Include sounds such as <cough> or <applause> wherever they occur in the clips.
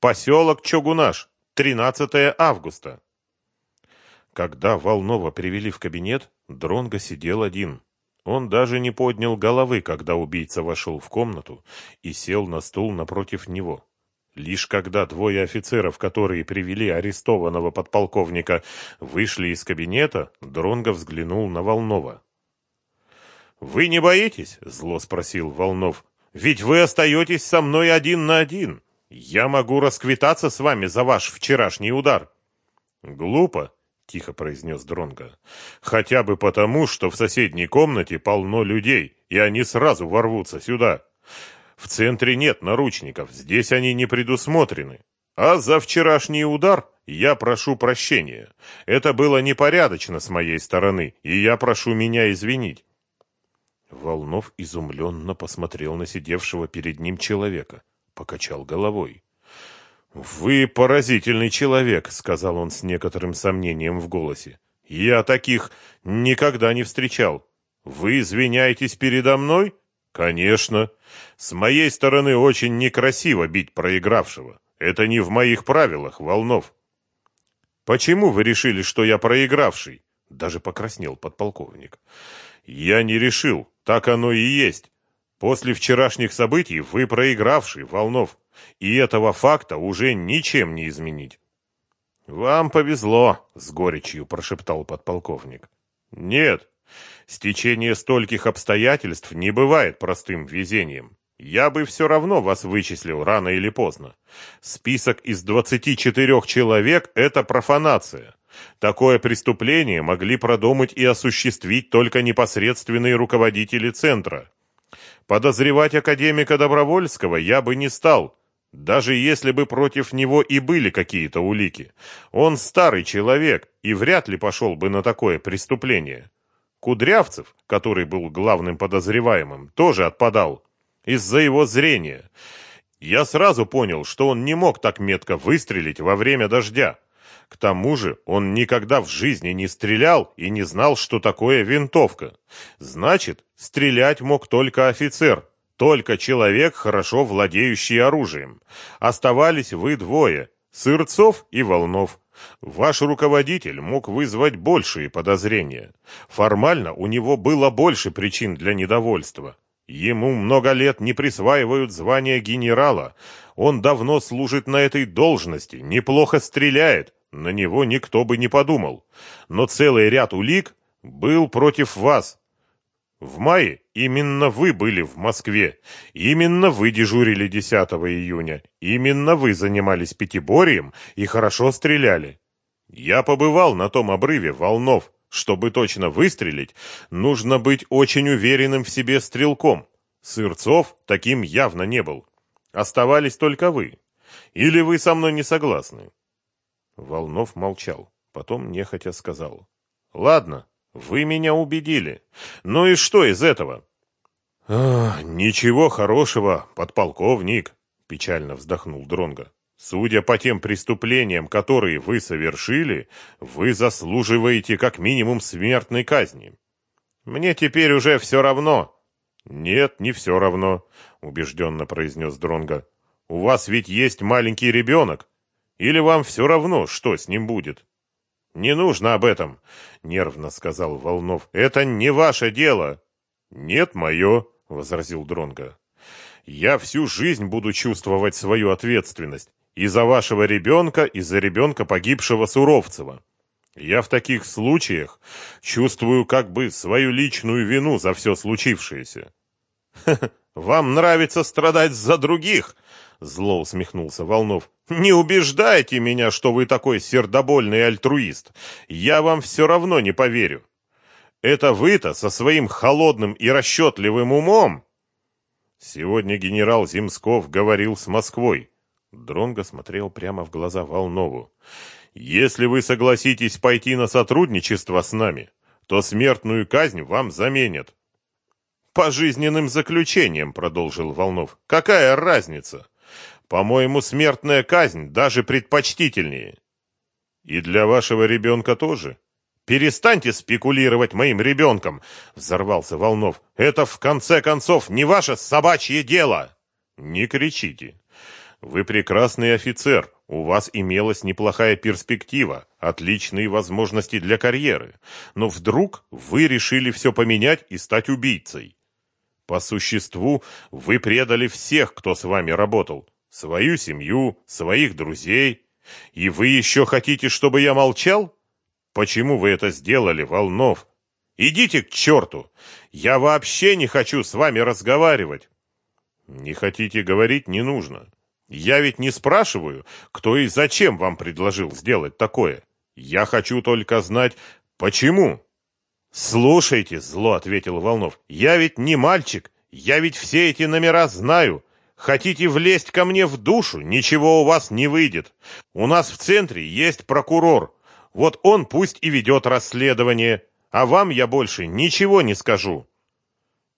Поселок Чогунаш, 13 августа. Когда Волнова привели в кабинет, Дронго сидел один. Он даже не поднял головы, когда убийца вошел в комнату и сел на стул напротив него. Лишь когда двое офицеров, которые привели арестованного подполковника, вышли из кабинета, Дронго взглянул на Волнова. «Вы не боитесь?» — зло спросил Волнов. «Ведь вы остаетесь со мной один на один. Я могу расквитаться с вами за ваш вчерашний удар». «Глупо», — тихо произнес Дронго. «Хотя бы потому, что в соседней комнате полно людей, и они сразу ворвутся сюда. В центре нет наручников, здесь они не предусмотрены. А за вчерашний удар я прошу прощения. Это было непорядочно с моей стороны, и я прошу меня извинить. Волнов изумленно посмотрел на сидевшего перед ним человека, покачал головой. «Вы поразительный человек», — сказал он с некоторым сомнением в голосе. «Я таких никогда не встречал. Вы извиняетесь передо мной?» «Конечно. С моей стороны очень некрасиво бить проигравшего. Это не в моих правилах, Волнов». «Почему вы решили, что я проигравший?» Даже покраснел подполковник. «Я не решил. Так оно и есть. После вчерашних событий вы проигравший, Волнов, и этого факта уже ничем не изменить. Вам повезло, с горечью прошептал подполковник. Нет, стечение стольких обстоятельств не бывает простым везением. Я бы все равно вас вычислил рано или поздно. Список из 24 человек – это профанация. Такое преступление могли продумать и осуществить только непосредственные руководители центра. Подозревать академика Добровольского я бы не стал, даже если бы против него и были какие-то улики. Он старый человек и вряд ли пошел бы на такое преступление. Кудрявцев, который был главным подозреваемым, тоже отпадал из-за его зрения. Я сразу понял, что он не мог так метко выстрелить во время дождя. К тому же он никогда в жизни не стрелял и не знал, что такое винтовка. Значит, стрелять мог только офицер, только человек, хорошо владеющий оружием. Оставались вы двое, Сырцов и Волнов. Ваш руководитель мог вызвать большие подозрения. Формально у него было больше причин для недовольства. Ему много лет не присваивают звание генерала. Он давно служит на этой должности, неплохо стреляет, на него никто бы не подумал. Но целый ряд улик был против вас. В мае именно вы были в Москве. Именно вы дежурили 10 июня. Именно вы занимались пятиборием и хорошо стреляли. Я побывал на том обрыве Волнов. Чтобы точно выстрелить, нужно быть очень уверенным в себе стрелком. Сырцов таким явно не был. Оставались только вы. Или вы со мной не согласны? Волнов молчал, потом нехотя сказал. «Ладно, вы меня убедили. Ну и что из этого?» «Ах, ничего хорошего, подполковник», — печально вздохнул Дронга. «Судя по тем преступлениям, которые вы совершили, вы заслуживаете как минимум смертной казни. Мне теперь уже все равно». «Нет, не все равно», — убежденно произнес Дронга. «У вас ведь есть маленький ребенок, или вам все равно, что с ним будет? Не нужно об этом, нервно сказал Волнов. Это не ваше дело. Нет, мое, возразил Дронга. Я всю жизнь буду чувствовать свою ответственность и за вашего ребенка, и за ребенка погибшего Суровцева. Я в таких случаях чувствую как бы свою личную вину за все случившееся. <laughs> Вам нравится страдать за других, Зло усмехнулся Волнов. «Не убеждайте меня, что вы такой сердобольный альтруист. Я вам все равно не поверю. Это вы-то со своим холодным и расчетливым умом...» Сегодня генерал Земсков говорил с Москвой. Дронго смотрел прямо в глаза Волнову. «Если вы согласитесь пойти на сотрудничество с нами, то смертную казнь вам заменят». «Пожизненным заключением», — продолжил Волнов. «Какая разница? По-моему, смертная казнь даже предпочтительнее. И для вашего ребенка тоже. Перестаньте спекулировать моим ребенком, взорвался Волнов. Это в конце концов не ваше собачье дело. Не кричите. Вы прекрасный офицер, у вас имелась неплохая перспектива, отличные возможности для карьеры, но вдруг вы решили все поменять и стать убийцей. По существу, вы предали всех, кто с вами работал, свою семью, своих друзей, и вы еще хотите, чтобы я молчал? Почему вы это сделали, Волнов? Идите к черту! Я вообще не хочу с вами разговаривать. Не хотите говорить, не нужно. Я ведь не спрашиваю, кто и зачем вам предложил сделать такое. Я хочу только знать, почему. Слушайте, зло ответил Волнов. Я ведь не мальчик, я ведь все эти номера знаю. Хотите влезть ко мне в душу, ничего у вас не выйдет. У нас в центре есть прокурор. Вот он пусть и ведет расследование, а вам я больше ничего не скажу.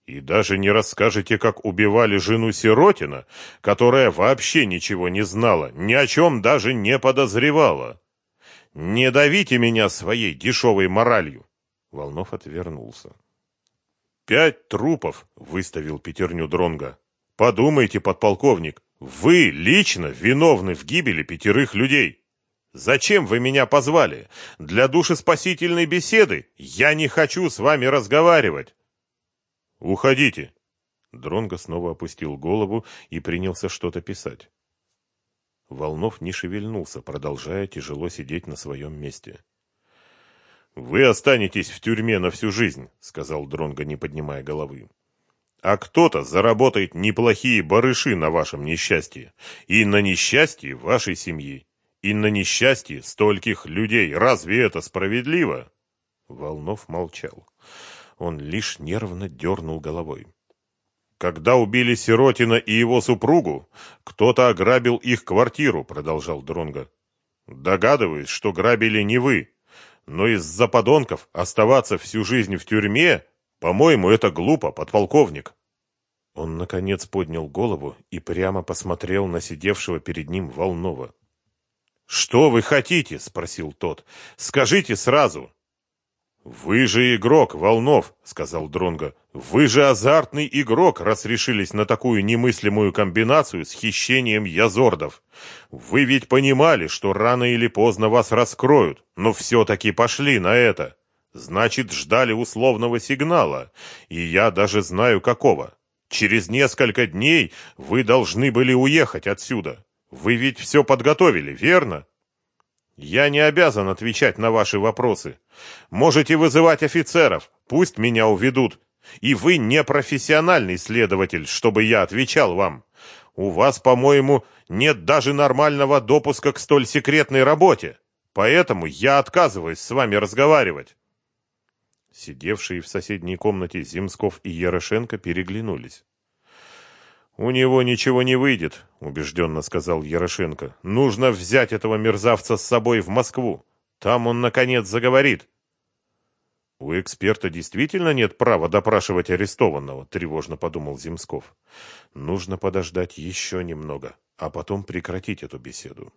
И даже не расскажете, как убивали жену Сиротина, которая вообще ничего не знала, ни о чем даже не подозревала. Не давите меня своей дешевой моралью. Волнов отвернулся. Пять трупов, выставил пятерню Дронга. Подумайте, подполковник, вы лично виновны в гибели пятерых людей. Зачем вы меня позвали? Для душеспасительной беседы? Я не хочу с вами разговаривать. Уходите. Дронго снова опустил голову и принялся что-то писать. Волнов не шевельнулся, продолжая тяжело сидеть на своем месте. Вы останетесь в тюрьме на всю жизнь, сказал Дронго, не поднимая головы. А кто-то заработает неплохие барыши на вашем несчастье и на несчастье вашей семьи и на несчастье стольких людей. Разве это справедливо? Волнов молчал. Он лишь нервно дернул головой. Когда убили Сиротина и его супругу, кто-то ограбил их квартиру, продолжал Дронга. Догадываюсь, что грабили не вы, но из-за подонков оставаться всю жизнь в тюрьме, по-моему, это глупо, подполковник. Он наконец поднял голову и прямо посмотрел на сидевшего перед ним Волнова. Что вы хотите? спросил тот. Скажите сразу. Вы же игрок, Волнов, сказал Дронга. Вы же азартный игрок, раз решились на такую немыслимую комбинацию с хищением язордов. Вы ведь понимали, что рано или поздно вас раскроют, но все таки пошли на это. Значит, ждали условного сигнала, и я даже знаю какого. Через несколько дней вы должны были уехать отсюда. Вы ведь все подготовили, верно? Я не обязан отвечать на ваши вопросы. Можете вызывать офицеров, пусть меня уведут. И вы не профессиональный следователь, чтобы я отвечал вам. У вас, по-моему, нет даже нормального допуска к столь секретной работе. Поэтому я отказываюсь с вами разговаривать. Сидевшие в соседней комнате Земсков и Ярошенко переглянулись. «У него ничего не выйдет», — убежденно сказал Ярошенко. «Нужно взять этого мерзавца с собой в Москву. Там он, наконец, заговорит». «У эксперта действительно нет права допрашивать арестованного», — тревожно подумал Земсков. «Нужно подождать еще немного, а потом прекратить эту беседу».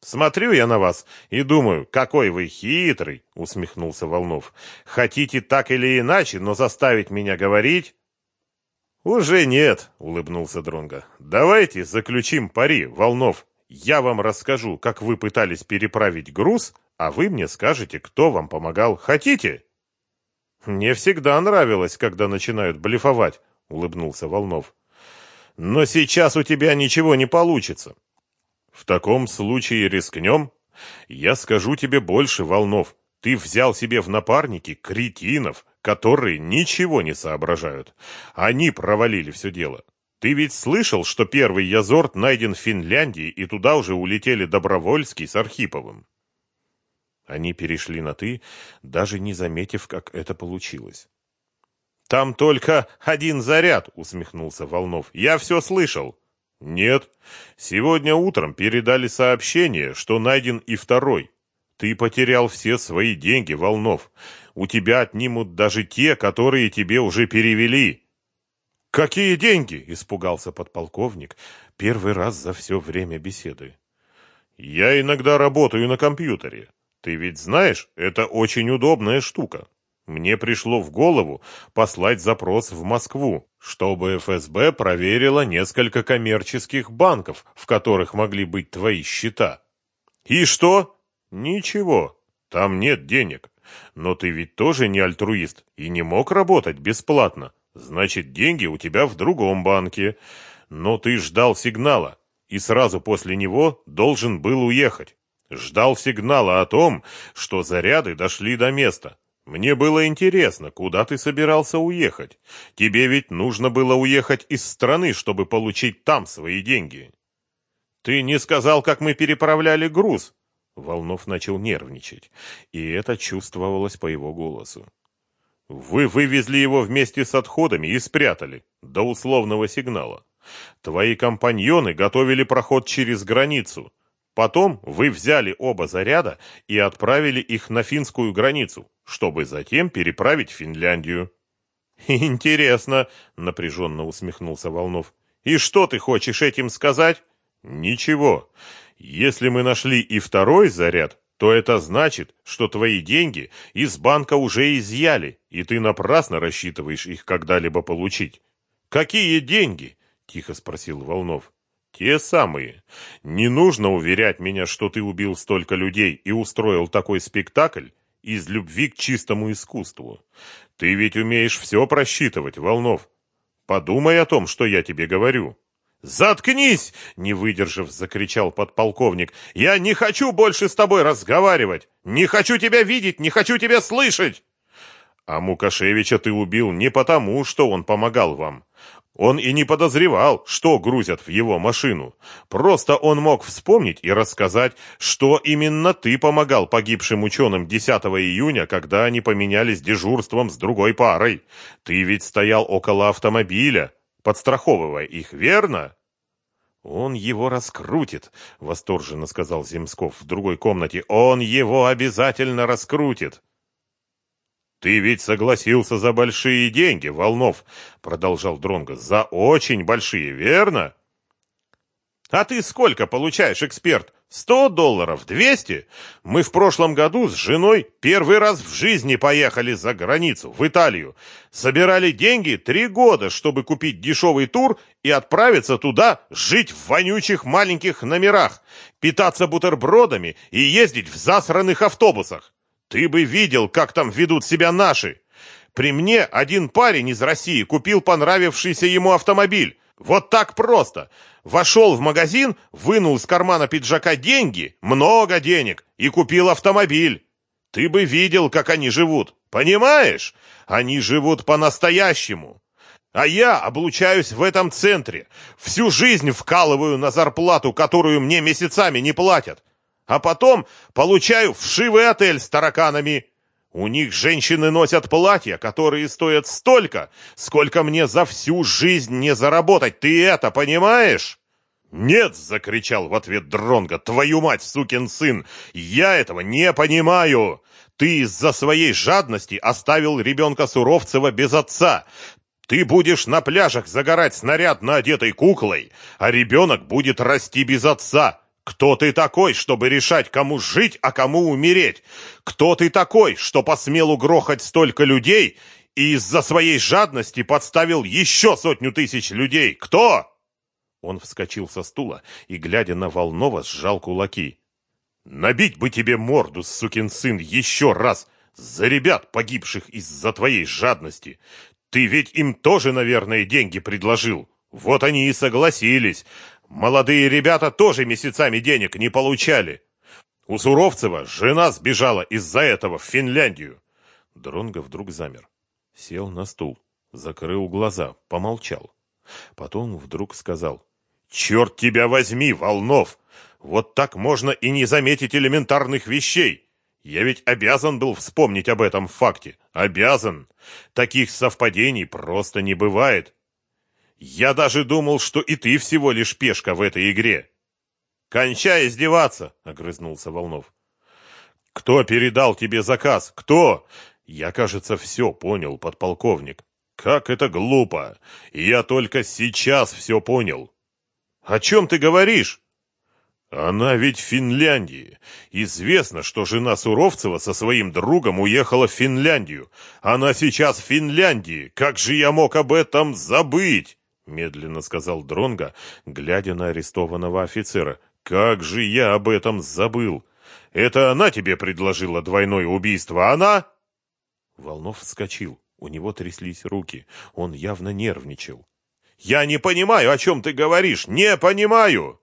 «Смотрю я на вас и думаю, какой вы хитрый!» — усмехнулся Волнов. «Хотите так или иначе, но заставить меня говорить...» Уже нет, улыбнулся Дронга. Давайте заключим пари, Волнов. Я вам расскажу, как вы пытались переправить груз, а вы мне скажете, кто вам помогал. Хотите? Мне всегда нравилось, когда начинают блефовать, улыбнулся Волнов. Но сейчас у тебя ничего не получится. В таком случае рискнем. Я скажу тебе больше, Волнов. Ты взял себе в напарники кретинов, которые ничего не соображают. Они провалили все дело. Ты ведь слышал, что первый Язорт найден в Финляндии, и туда уже улетели Добровольский с Архиповым? Они перешли на «ты», даже не заметив, как это получилось. «Там только один заряд», — усмехнулся Волнов. «Я все слышал». «Нет. Сегодня утром передали сообщение, что найден и второй. Ты потерял все свои деньги, Волнов. У тебя отнимут даже те, которые тебе уже перевели. Какие деньги? испугался подполковник первый раз за все время беседы. Я иногда работаю на компьютере. Ты ведь знаешь, это очень удобная штука. Мне пришло в голову послать запрос в Москву, чтобы ФСБ проверила несколько коммерческих банков, в которых могли быть твои счета. И что? Ничего, там нет денег. Но ты ведь тоже не альтруист и не мог работать бесплатно. Значит, деньги у тебя в другом банке. Но ты ждал сигнала и сразу после него должен был уехать. Ждал сигнала о том, что заряды дошли до места. Мне было интересно, куда ты собирался уехать. Тебе ведь нужно было уехать из страны, чтобы получить там свои деньги. Ты не сказал, как мы переправляли груз. Волнов начал нервничать, и это чувствовалось по его голосу. Вы вывезли его вместе с отходами и спрятали до условного сигнала. Твои компаньоны готовили проход через границу. Потом вы взяли оба заряда и отправили их на финскую границу, чтобы затем переправить Финляндию. Интересно, напряженно усмехнулся Волнов. И что ты хочешь этим сказать? Ничего. Если мы нашли и второй заряд, то это значит, что твои деньги из банка уже изъяли, и ты напрасно рассчитываешь их когда-либо получить. Какие деньги? тихо спросил Волнов. Те самые. Не нужно уверять меня, что ты убил столько людей и устроил такой спектакль из любви к чистому искусству. Ты ведь умеешь все просчитывать, Волнов. Подумай о том, что я тебе говорю. Заткнись, не выдержав, закричал подполковник. Я не хочу больше с тобой разговаривать. Не хочу тебя видеть, не хочу тебя слышать. А Мукашевича ты убил не потому, что он помогал вам. Он и не подозревал, что грузят в его машину. Просто он мог вспомнить и рассказать, что именно ты помогал погибшим ученым 10 июня, когда они поменялись дежурством с другой парой. Ты ведь стоял около автомобиля, подстраховывая их, верно? Он его раскрутит, восторженно сказал Земсков в другой комнате. Он его обязательно раскрутит. Ты ведь согласился за большие деньги, Волнов, продолжал Дронго. За очень большие, верно? А ты сколько получаешь, эксперт? Сто долларов? Двести? Мы в прошлом году с женой первый раз в жизни поехали за границу, в Италию. Собирали деньги три года, чтобы купить дешевый тур и отправиться туда жить в вонючих маленьких номерах, питаться бутербродами и ездить в засранных автобусах. Ты бы видел, как там ведут себя наши. При мне один парень из России купил понравившийся ему автомобиль. Вот так просто. Вошел в магазин, вынул из кармана пиджака деньги, много денег, и купил автомобиль. Ты бы видел, как они живут. Понимаешь? Они живут по-настоящему. А я облучаюсь в этом центре. Всю жизнь вкалываю на зарплату, которую мне месяцами не платят а потом получаю вшивый отель с тараканами. У них женщины носят платья, которые стоят столько, сколько мне за всю жизнь не заработать. Ты это понимаешь? Нет, закричал в ответ Дронга. Твою мать, сукин сын, я этого не понимаю. Ты из-за своей жадности оставил ребенка Суровцева без отца. Ты будешь на пляжах загорать снарядно одетой куклой, а ребенок будет расти без отца. Кто ты такой, чтобы решать, кому жить, а кому умереть? Кто ты такой, что посмел угрохать столько людей и из-за своей жадности подставил еще сотню тысяч людей? Кто? Он вскочил со стула и, глядя на Волнова, сжал кулаки. Набить бы тебе морду, сукин сын, еще раз за ребят, погибших из-за твоей жадности. Ты ведь им тоже, наверное, деньги предложил. Вот они и согласились. Молодые ребята тоже месяцами денег не получали. У Суровцева жена сбежала из-за этого в Финляндию. Дронго вдруг замер. Сел на стул, закрыл глаза, помолчал. Потом вдруг сказал. «Черт тебя возьми, Волнов! Вот так можно и не заметить элементарных вещей. Я ведь обязан был вспомнить об этом факте. Обязан. Таких совпадений просто не бывает. Я даже думал, что и ты всего лишь пешка в этой игре. Кончай издеваться, огрызнулся Волнов. Кто передал тебе заказ? Кто? Я, кажется, все понял, подполковник. Как это глупо. Я только сейчас все понял. О чем ты говоришь? Она ведь в Финляндии. Известно, что жена Суровцева со своим другом уехала в Финляндию. Она сейчас в Финляндии. Как же я мог об этом забыть? Медленно сказал Дронга, глядя на арестованного офицера. Как же я об этом забыл? Это она тебе предложила двойное убийство, она? Волнов вскочил. У него тряслись руки. Он явно нервничал. «Я не понимаю, о чем ты говоришь! Не понимаю!»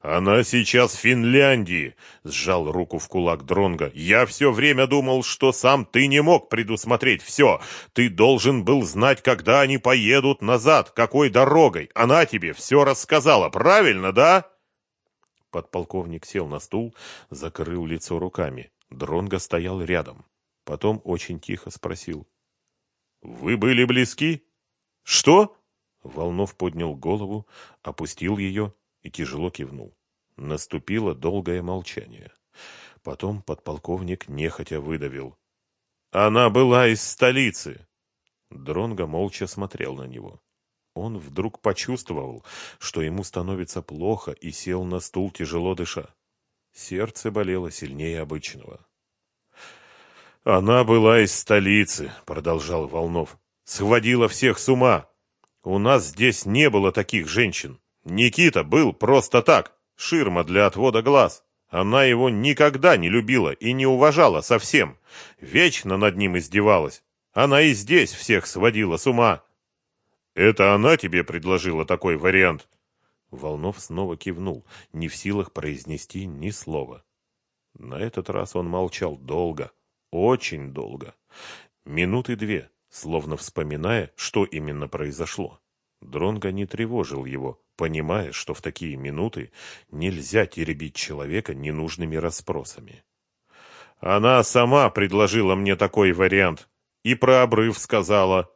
«Она сейчас в Финляндии», — сжал руку в кулак Дронга. «Я все время думал, что сам ты не мог предусмотреть все. Ты должен был знать, когда они поедут назад, какой дорогой. Она тебе все рассказала, правильно, да?» Подполковник сел на стул, закрыл лицо руками. Дронга стоял рядом. Потом очень тихо спросил. «Вы были близки?» «Что?» Волнов поднял голову, опустил ее и тяжело кивнул. Наступило долгое молчание. Потом подполковник нехотя выдавил. «Она была из столицы!» Дронго молча смотрел на него. Он вдруг почувствовал, что ему становится плохо, и сел на стул, тяжело дыша. Сердце болело сильнее обычного. «Она была из столицы», — продолжал Волнов. «Сводила всех с ума. У нас здесь не было таких женщин. Никита был просто так, ширма для отвода глаз. Она его никогда не любила и не уважала совсем. Вечно над ним издевалась. Она и здесь всех сводила с ума. Это она тебе предложила такой вариант? Волнов снова кивнул, не в силах произнести ни слова. На этот раз он молчал долго, очень долго. Минуты две, словно вспоминая, что именно произошло. Дронго не тревожил его, понимая, что в такие минуты нельзя теребить человека ненужными расспросами. «Она сама предложила мне такой вариант. И про обрыв сказала».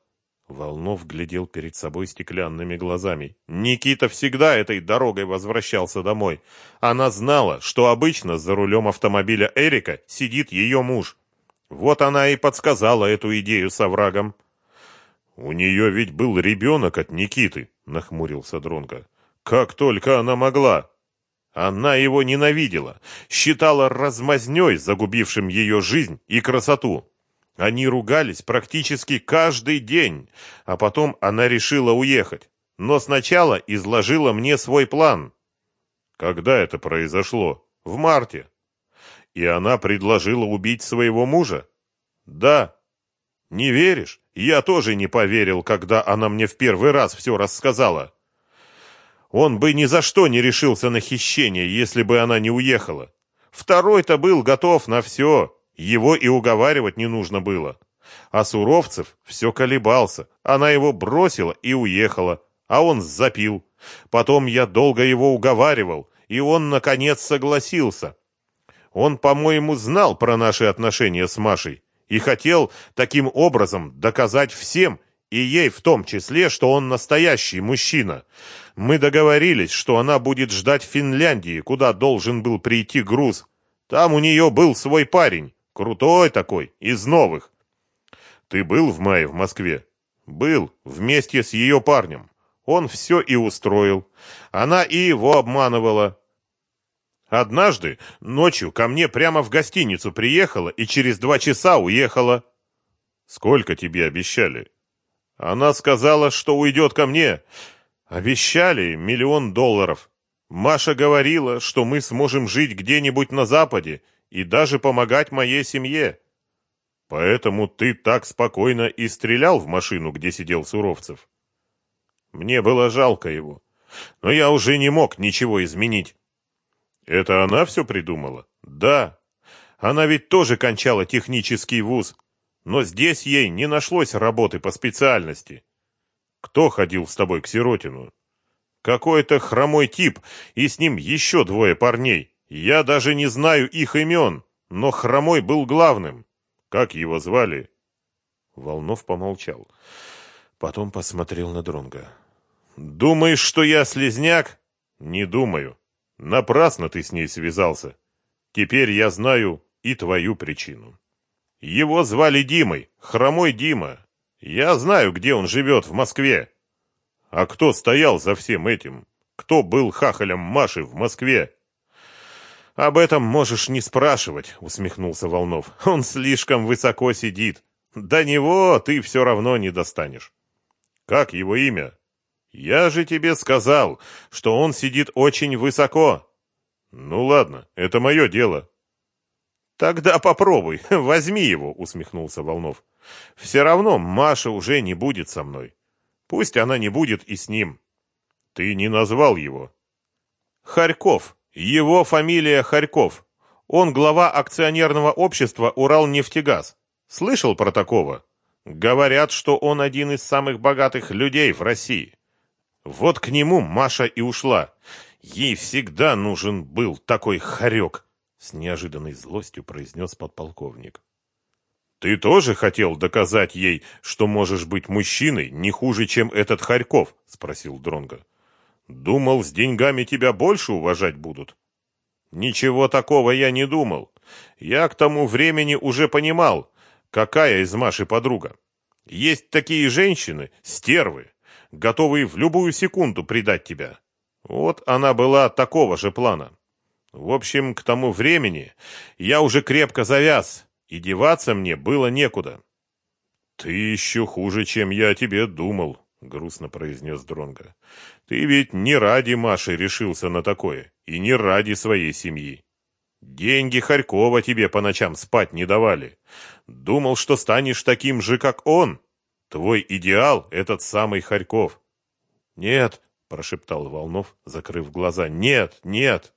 Волнов глядел перед собой стеклянными глазами. Никита всегда этой дорогой возвращался домой. Она знала, что обычно за рулем автомобиля Эрика сидит ее муж. Вот она и подсказала эту идею с оврагом. «У нее ведь был ребенок от Никиты», — нахмурился Дронко. «Как только она могла!» Она его ненавидела, считала размазней, загубившим ее жизнь и красоту. Они ругались практически каждый день, а потом она решила уехать. Но сначала изложила мне свой план. Когда это произошло? В марте. И она предложила убить своего мужа? Да. Не веришь? Я тоже не поверил, когда она мне в первый раз все рассказала. Он бы ни за что не решился на хищение, если бы она не уехала. Второй-то был готов на все, его и уговаривать не нужно было. А Суровцев все колебался, она его бросила и уехала, а он запил. Потом я долго его уговаривал, и он, наконец, согласился. Он, по-моему, знал про наши отношения с Машей, и хотел таким образом доказать всем, и ей в том числе, что он настоящий мужчина. Мы договорились, что она будет ждать в Финляндии, куда должен был прийти груз. Там у нее был свой парень, крутой такой, из новых. Ты был в мае в Москве? Был, вместе с ее парнем. Он все и устроил. Она и его обманывала. Однажды ночью ко мне прямо в гостиницу приехала и через два часа уехала. Сколько тебе обещали? Она сказала, что уйдет ко мне. Обещали миллион долларов. Маша говорила, что мы сможем жить где-нибудь на Западе и даже помогать моей семье. Поэтому ты так спокойно и стрелял в машину, где сидел Суровцев. Мне было жалко его, но я уже не мог ничего изменить. Это она все придумала? Да. Она ведь тоже кончала технический вуз. Но здесь ей не нашлось работы по специальности. Кто ходил с тобой к Сиротину? Какой-то хромой тип, и с ним еще двое парней. Я даже не знаю их имен, но хромой был главным. Как его звали? Волнов помолчал. Потом посмотрел на Дронга. Думаешь, что я слезняк? Не думаю. Напрасно ты с ней связался. Теперь я знаю и твою причину. Его звали Димой, хромой Дима. Я знаю, где он живет в Москве. А кто стоял за всем этим? Кто был хахалем Маши в Москве? Об этом можешь не спрашивать, усмехнулся Волнов. Он слишком высоко сидит. До него ты все равно не достанешь. Как его имя? Я же тебе сказал, что он сидит очень высоко. Ну ладно, это мое дело. Тогда попробуй, <laughs> возьми его, усмехнулся Волнов. Все равно Маша уже не будет со мной. Пусть она не будет и с ним. Ты не назвал его. Харьков. Его фамилия Харьков. Он глава акционерного общества «Уралнефтегаз». Слышал про такого? Говорят, что он один из самых богатых людей в России. Вот к нему Маша и ушла. Ей всегда нужен был такой хорек, с неожиданной злостью произнес подполковник. Ты тоже хотел доказать ей, что можешь быть мужчиной не хуже, чем этот Харьков? спросил Дронга. Думал, с деньгами тебя больше уважать будут. Ничего такого я не думал. Я к тому времени уже понимал, какая из Маши подруга. Есть такие женщины, стервы, готовые в любую секунду предать тебя. Вот она была такого же плана. В общем, к тому времени я уже крепко завяз, и деваться мне было некуда. Ты еще хуже, чем я о тебе думал, — грустно произнес Дронга. «Ты ведь не ради Маши решился на такое, и не ради своей семьи. Деньги Харькова тебе по ночам спать не давали. Думал, что станешь таким же, как он. Твой идеал — этот самый Харьков». «Нет», — прошептал Волнов, закрыв глаза, — «нет, нет».